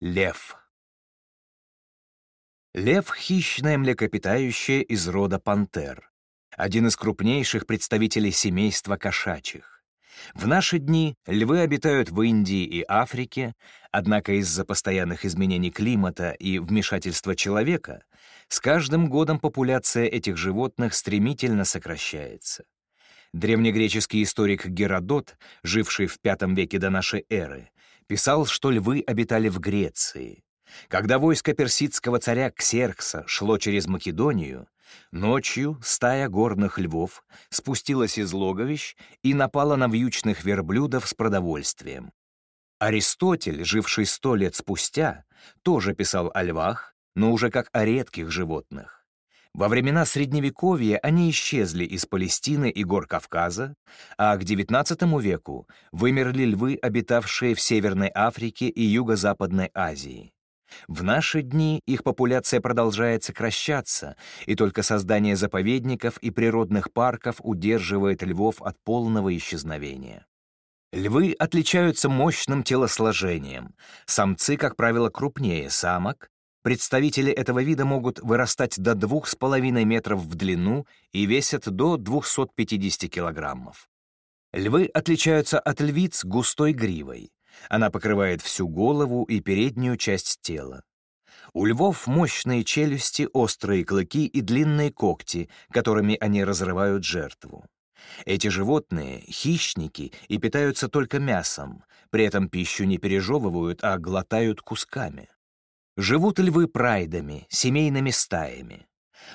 Лев. Лев — хищное млекопитающее из рода пантер, один из крупнейших представителей семейства кошачьих. В наши дни львы обитают в Индии и Африке, однако из-за постоянных изменений климата и вмешательства человека с каждым годом популяция этих животных стремительно сокращается. Древнегреческий историк Геродот, живший в V веке до нашей эры, писал, что львы обитали в Греции. Когда войско персидского царя Ксеркса шло через Македонию, ночью стая горных львов спустилась из логовищ и напала на вьючных верблюдов с продовольствием. Аристотель, живший сто лет спустя, тоже писал о львах, но уже как о редких животных. Во времена Средневековья они исчезли из Палестины и гор Кавказа, а к XIX веку вымерли львы, обитавшие в Северной Африке и Юго-Западной Азии. В наши дни их популяция продолжает сокращаться, и только создание заповедников и природных парков удерживает львов от полного исчезновения. Львы отличаются мощным телосложением. Самцы, как правило, крупнее самок, Представители этого вида могут вырастать до 2,5 метров в длину и весят до 250 килограммов. Львы отличаются от львиц густой гривой. Она покрывает всю голову и переднюю часть тела. У львов мощные челюсти, острые клыки и длинные когти, которыми они разрывают жертву. Эти животные — хищники и питаются только мясом, при этом пищу не пережевывают, а глотают кусками. Живут львы прайдами, семейными стаями.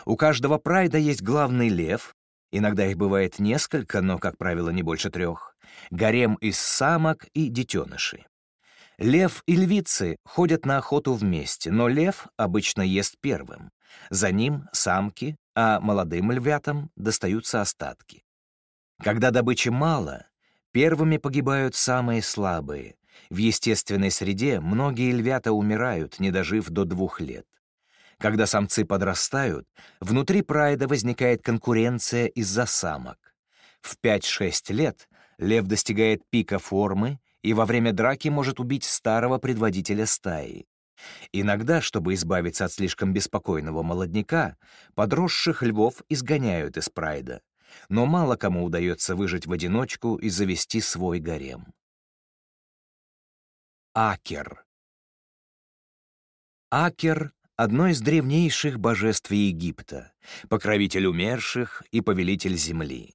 У каждого прайда есть главный лев, иногда их бывает несколько, но, как правило, не больше трех, гарем из самок и детенышей. Лев и львицы ходят на охоту вместе, но лев обычно ест первым. За ним самки, а молодым львятам достаются остатки. Когда добычи мало, первыми погибают самые слабые, в естественной среде многие львята умирают, не дожив до двух лет. Когда самцы подрастают, внутри прайда возникает конкуренция из-за самок. В 5-6 лет лев достигает пика формы и во время драки может убить старого предводителя стаи. Иногда, чтобы избавиться от слишком беспокойного молодняка, подросших львов изгоняют из прайда, но мало кому удается выжить в одиночку и завести свой гарем. Акер. Акер — одно из древнейших божеств Египта, покровитель умерших и повелитель земли.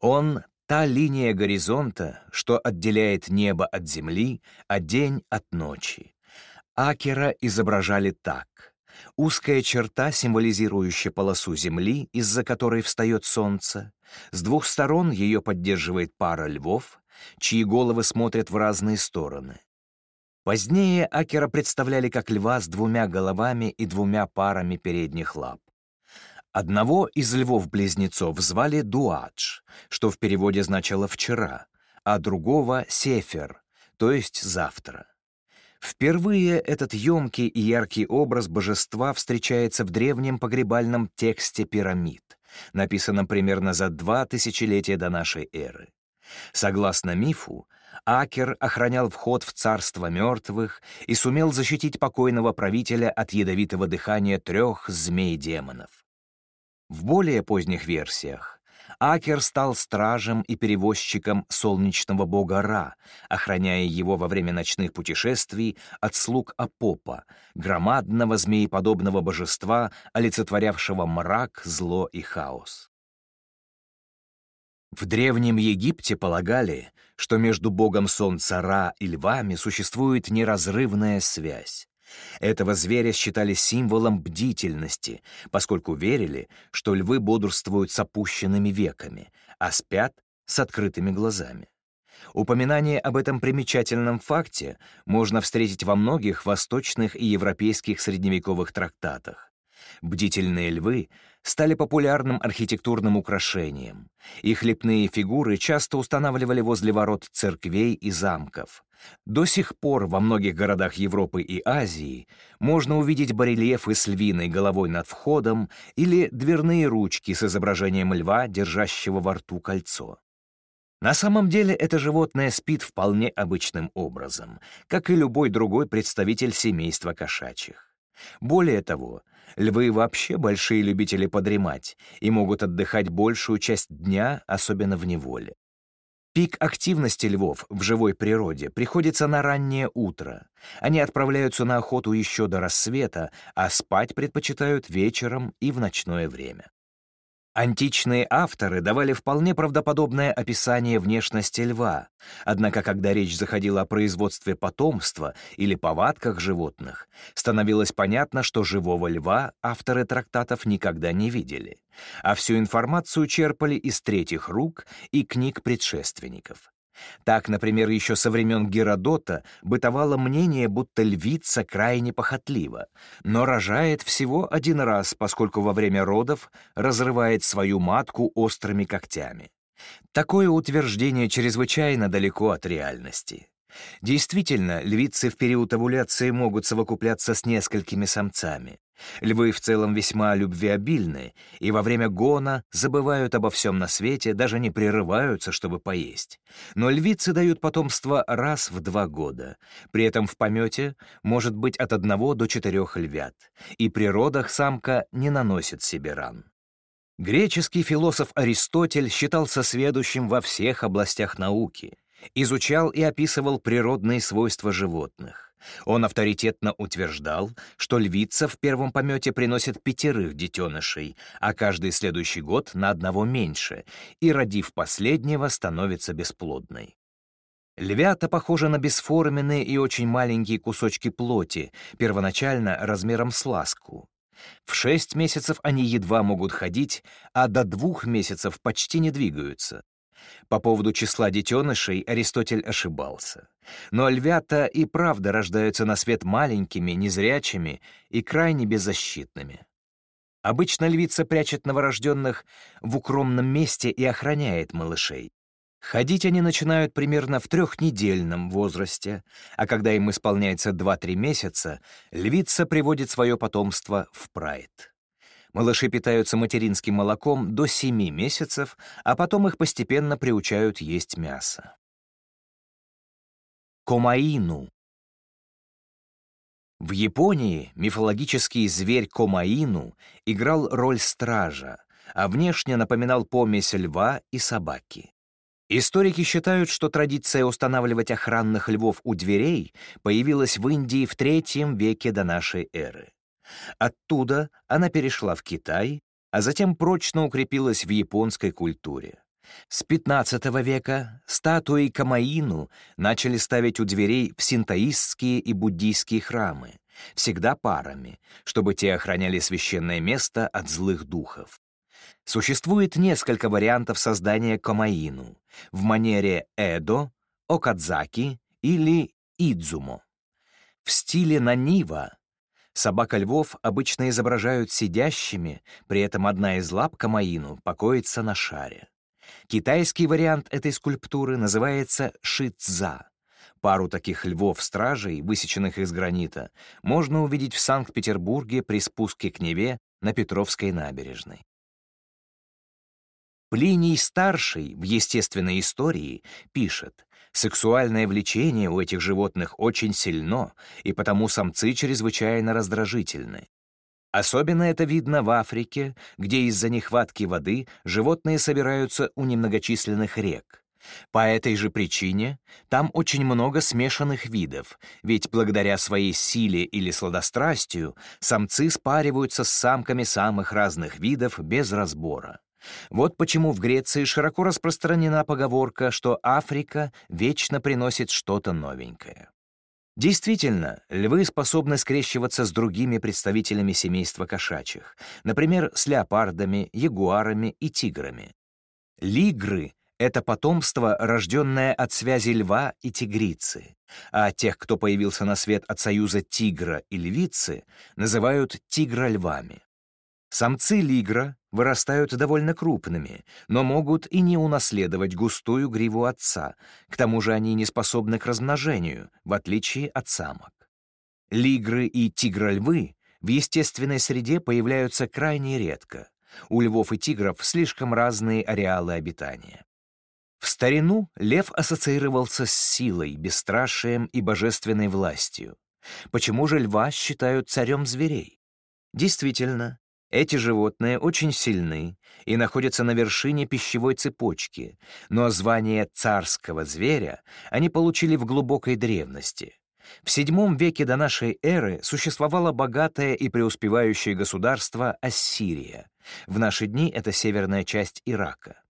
Он — та линия горизонта, что отделяет небо от земли, а день от ночи. Акера изображали так. Узкая черта, символизирующая полосу Земли, из-за которой встает Солнце. С двух сторон ее поддерживает пара львов, чьи головы смотрят в разные стороны. Позднее Акера представляли как льва с двумя головами и двумя парами передних лап. Одного из львов-близнецов звали Дуадж, что в переводе значило «вчера», а другого — Сефер, то есть «завтра». Впервые этот емкий и яркий образ божества встречается в древнем погребальном тексте пирамид, написанном примерно за два тысячелетия до нашей эры. Согласно мифу, Акер охранял вход в царство мертвых и сумел защитить покойного правителя от ядовитого дыхания трех змей-демонов. В более поздних версиях Акер стал стражем и перевозчиком солнечного бога Ра, охраняя его во время ночных путешествий от слуг Апопа, громадного змееподобного божества, олицетворявшего мрак, зло и хаос. В Древнем Египте полагали, что между богом солнца Ра и львами существует неразрывная связь. Этого зверя считали символом бдительности, поскольку верили, что львы бодрствуют с опущенными веками, а спят с открытыми глазами. Упоминание об этом примечательном факте можно встретить во многих восточных и европейских средневековых трактатах. Бдительные львы стали популярным архитектурным украшением. Их лепные фигуры часто устанавливали возле ворот церквей и замков. До сих пор во многих городах Европы и Азии можно увидеть барельефы с львиной головой над входом или дверные ручки с изображением льва, держащего во рту кольцо. На самом деле это животное спит вполне обычным образом, как и любой другой представитель семейства кошачьих. Более того, львы вообще большие любители подремать и могут отдыхать большую часть дня, особенно в неволе. Пик активности львов в живой природе приходится на раннее утро. Они отправляются на охоту еще до рассвета, а спать предпочитают вечером и в ночное время. Античные авторы давали вполне правдоподобное описание внешности льва, однако когда речь заходила о производстве потомства или повадках животных, становилось понятно, что живого льва авторы трактатов никогда не видели, а всю информацию черпали из третьих рук и книг предшественников. Так, например, еще со времен Геродота бытовало мнение, будто львица крайне похотлива, но рожает всего один раз, поскольку во время родов разрывает свою матку острыми когтями. Такое утверждение чрезвычайно далеко от реальности. Действительно, львицы в период овуляции могут совокупляться с несколькими самцами. Львы в целом весьма любвеобильны, и во время гона забывают обо всем на свете, даже не прерываются, чтобы поесть. Но львицы дают потомство раз в два года. При этом в помете может быть от одного до четырех львят, и при родах самка не наносит себе ран. Греческий философ Аристотель считался сведущим во всех областях науки — изучал и описывал природные свойства животных. Он авторитетно утверждал, что львица в первом помете приносит пятерых детенышей, а каждый следующий год на одного меньше, и, родив последнего, становится бесплодной. Львята похожи на бесформенные и очень маленькие кусочки плоти, первоначально размером с ласку. В шесть месяцев они едва могут ходить, а до двух месяцев почти не двигаются. По поводу числа детенышей Аристотель ошибался. Но львята и правда рождаются на свет маленькими, незрячими и крайне беззащитными. Обычно львица прячет новорожденных в укромном месте и охраняет малышей. Ходить они начинают примерно в трехнедельном возрасте, а когда им исполняется 2-3 месяца, львица приводит свое потомство в прайд. Малыши питаются материнским молоком до 7 месяцев, а потом их постепенно приучают есть мясо. Комаину. В Японии мифологический зверь Комаину играл роль стража, а внешне напоминал помесь льва и собаки. Историки считают, что традиция устанавливать охранных львов у дверей появилась в Индии в III веке до нашей эры. Оттуда она перешла в Китай, а затем прочно укрепилась в японской культуре. С XV века статуи Камаину начали ставить у дверей в синтоистские и буддийские храмы, всегда парами, чтобы те охраняли священное место от злых духов. Существует несколько вариантов создания Камаину в манере Эдо, Окадзаки или Идзумо. В стиле Нанива Собака-львов обычно изображают сидящими, при этом одна из лап Камаину покоится на шаре. Китайский вариант этой скульптуры называется шицза. Пару таких львов-стражей, высеченных из гранита, можно увидеть в Санкт-Петербурге при спуске к Неве на Петровской набережной. Плиний Старший в естественной истории пишет, сексуальное влечение у этих животных очень сильно, и потому самцы чрезвычайно раздражительны. Особенно это видно в Африке, где из-за нехватки воды животные собираются у немногочисленных рек. По этой же причине там очень много смешанных видов, ведь благодаря своей силе или сладострастию самцы спариваются с самками самых разных видов без разбора. Вот почему в Греции широко распространена поговорка, что Африка вечно приносит что-то новенькое. Действительно, львы способны скрещиваться с другими представителями семейства кошачьих, например, с леопардами, ягуарами и тиграми. Лигры — это потомство, рожденное от связи льва и тигрицы, а тех, кто появился на свет от союза тигра и львицы, называют тигрольвами. Самцы лигра вырастают довольно крупными, но могут и не унаследовать густую гриву отца, к тому же они не способны к размножению, в отличие от самок. Лигры и тигрольвы в естественной среде появляются крайне редко. У львов и тигров слишком разные ареалы обитания. В старину лев ассоциировался с силой, бесстрашием и божественной властью. Почему же льва считают царем зверей? Действительно, эти животные очень сильны и находятся на вершине пищевой цепочки, но звание царского зверя они получили в глубокой древности. В VII веке до нашей эры существовало богатое и преуспевающее государство Ассирия. В наши дни это северная часть Ирака.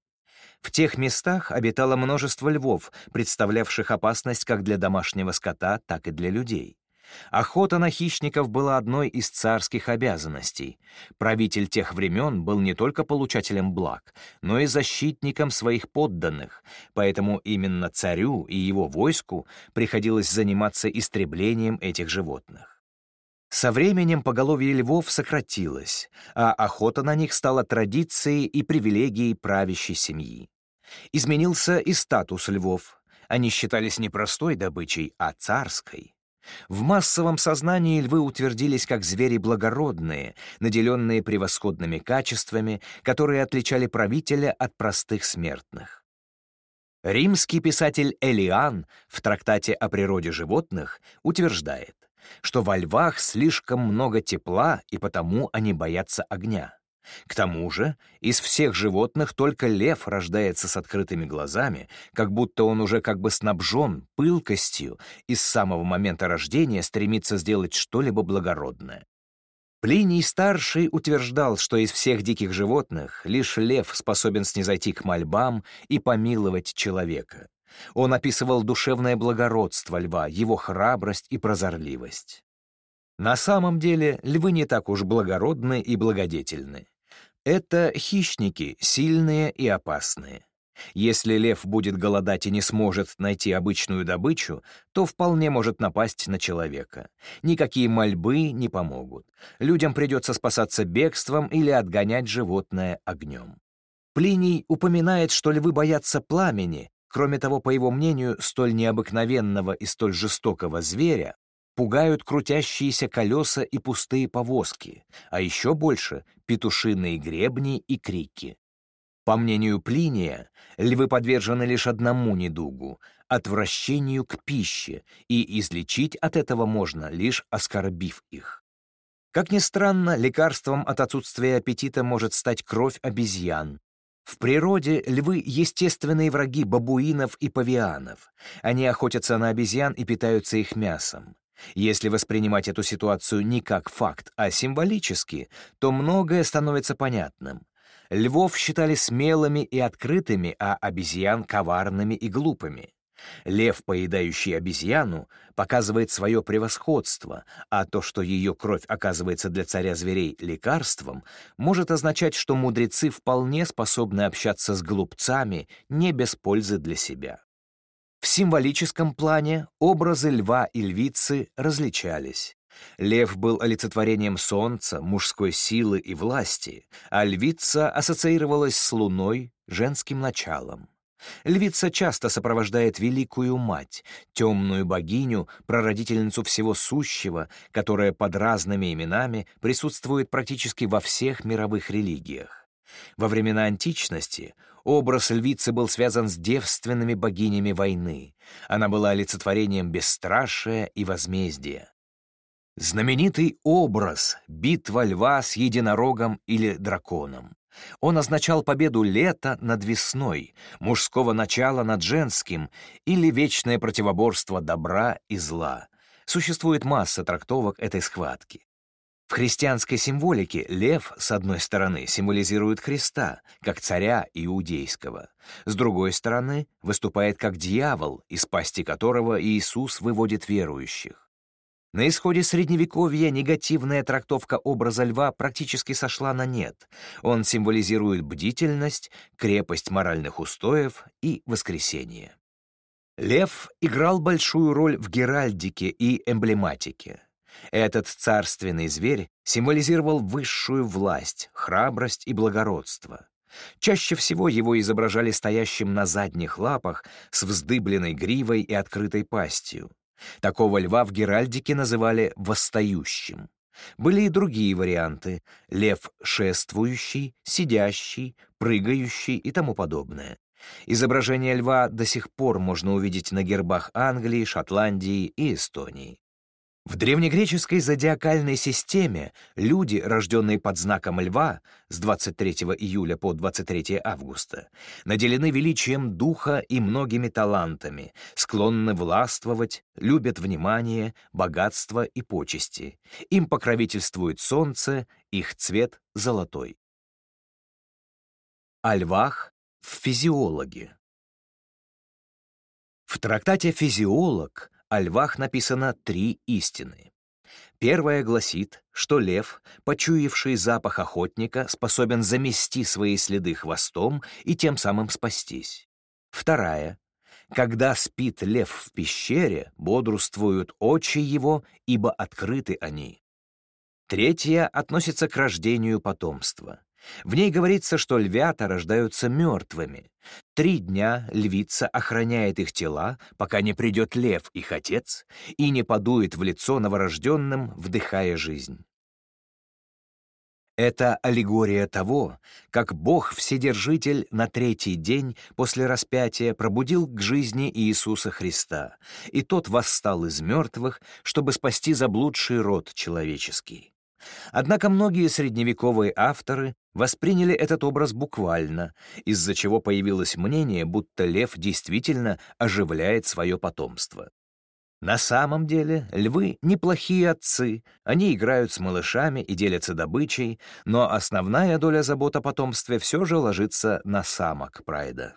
В тех местах обитало множество львов, представлявших опасность как для домашнего скота, так и для людей. Охота на хищников была одной из царских обязанностей. Правитель тех времен был не только получателем благ, но и защитником своих подданных, поэтому именно царю и его войску приходилось заниматься истреблением этих животных. Со временем поголовье львов сократилось, а охота на них стала традицией и привилегией правящей семьи. Изменился и статус львов. Они считались не простой добычей, а царской. В массовом сознании львы утвердились как звери благородные, наделенные превосходными качествами, которые отличали правителя от простых смертных. Римский писатель Элиан в трактате о природе животных утверждает, что во львах слишком много тепла, и потому они боятся огня. К тому же, из всех животных только лев рождается с открытыми глазами, как будто он уже как бы снабжен пылкостью и с самого момента рождения стремится сделать что-либо благородное. Плиний Старший утверждал, что из всех диких животных лишь лев способен снизойти к мольбам и помиловать человека. Он описывал душевное благородство льва, его храбрость и прозорливость. На самом деле львы не так уж благородны и благодетельны. Это хищники, сильные и опасные. Если лев будет голодать и не сможет найти обычную добычу, то вполне может напасть на человека. Никакие мольбы не помогут. Людям придется спасаться бегством или отгонять животное огнем. Плиний упоминает, что львы боятся пламени, кроме того, по его мнению, столь необыкновенного и столь жестокого зверя пугают крутящиеся колеса и пустые повозки, а еще больше — петушиные гребни и крики. По мнению Плиния, львы подвержены лишь одному недугу — отвращению к пище, и излечить от этого можно, лишь оскорбив их. Как ни странно, лекарством от отсутствия аппетита может стать кровь обезьян. В природе львы — естественные враги бабуинов и павианов. Они охотятся на обезьян и питаются их мясом. Если воспринимать эту ситуацию не как факт, а символически, то многое становится понятным. Львов считали смелыми и открытыми, а обезьян — коварными и глупыми. Лев, поедающий обезьяну, показывает свое превосходство, а то, что ее кровь оказывается для царя зверей лекарством, может означать, что мудрецы вполне способны общаться с глупцами не без пользы для себя. В символическом плане образы льва и львицы различались. Лев был олицетворением солнца, мужской силы и власти, а львица ассоциировалась с луной, женским началом. Львица часто сопровождает великую мать, темную богиню, прародительницу всего сущего, которая под разными именами присутствует практически во всех мировых религиях. Во времена античности образ львицы был связан с девственными богинями войны. Она была олицетворением бесстрашия и возмездия. Знаменитый образ — битва льва с единорогом или драконом. Он означал победу лета над весной, мужского начала над женским или вечное противоборство добра и зла. Существует масса трактовок этой схватки. В христианской символике лев, с одной стороны, символизирует Христа, как царя иудейского, с другой стороны, выступает как дьявол, из пасти которого Иисус выводит верующих. На исходе Средневековья негативная трактовка образа льва практически сошла на нет. Он символизирует бдительность, крепость моральных устоев и воскресение. Лев играл большую роль в геральдике и эмблематике. Этот царственный зверь символизировал высшую власть, храбрость и благородство. Чаще всего его изображали стоящим на задних лапах с вздыбленной гривой и открытой пастью. Такого льва в Геральдике называли «восстающим». Были и другие варианты — лев шествующий, сидящий, прыгающий и тому подобное. Изображение льва до сих пор можно увидеть на гербах Англии, Шотландии и Эстонии. В древнегреческой зодиакальной системе люди, рожденные под знаком льва с 23 июля по 23 августа, наделены величием духа и многими талантами, склонны властвовать, любят внимание, богатство и почести. Им покровительствует солнце, их цвет — золотой. О львах в физиологе. В трактате «Физиолог» о львах написано три истины. Первая гласит, что лев, почуявший запах охотника, способен замести свои следы хвостом и тем самым спастись. Вторая — когда спит лев в пещере, бодрствуют очи его, ибо открыты они. Третья относится к рождению потомства. В ней говорится, что львята рождаются мертвыми. Три дня львица охраняет их тела, пока не придет лев, их отец, и не подует в лицо новорожденным, вдыхая жизнь. Это аллегория того, как Бог-Вседержитель на третий день после распятия пробудил к жизни Иисуса Христа, и тот восстал из мертвых, чтобы спасти заблудший род человеческий. Однако многие средневековые авторы восприняли этот образ буквально, из-за чего появилось мнение, будто лев действительно оживляет свое потомство. На самом деле львы — неплохие отцы, они играют с малышами и делятся добычей, но основная доля забот о потомстве все же ложится на самок Прайда.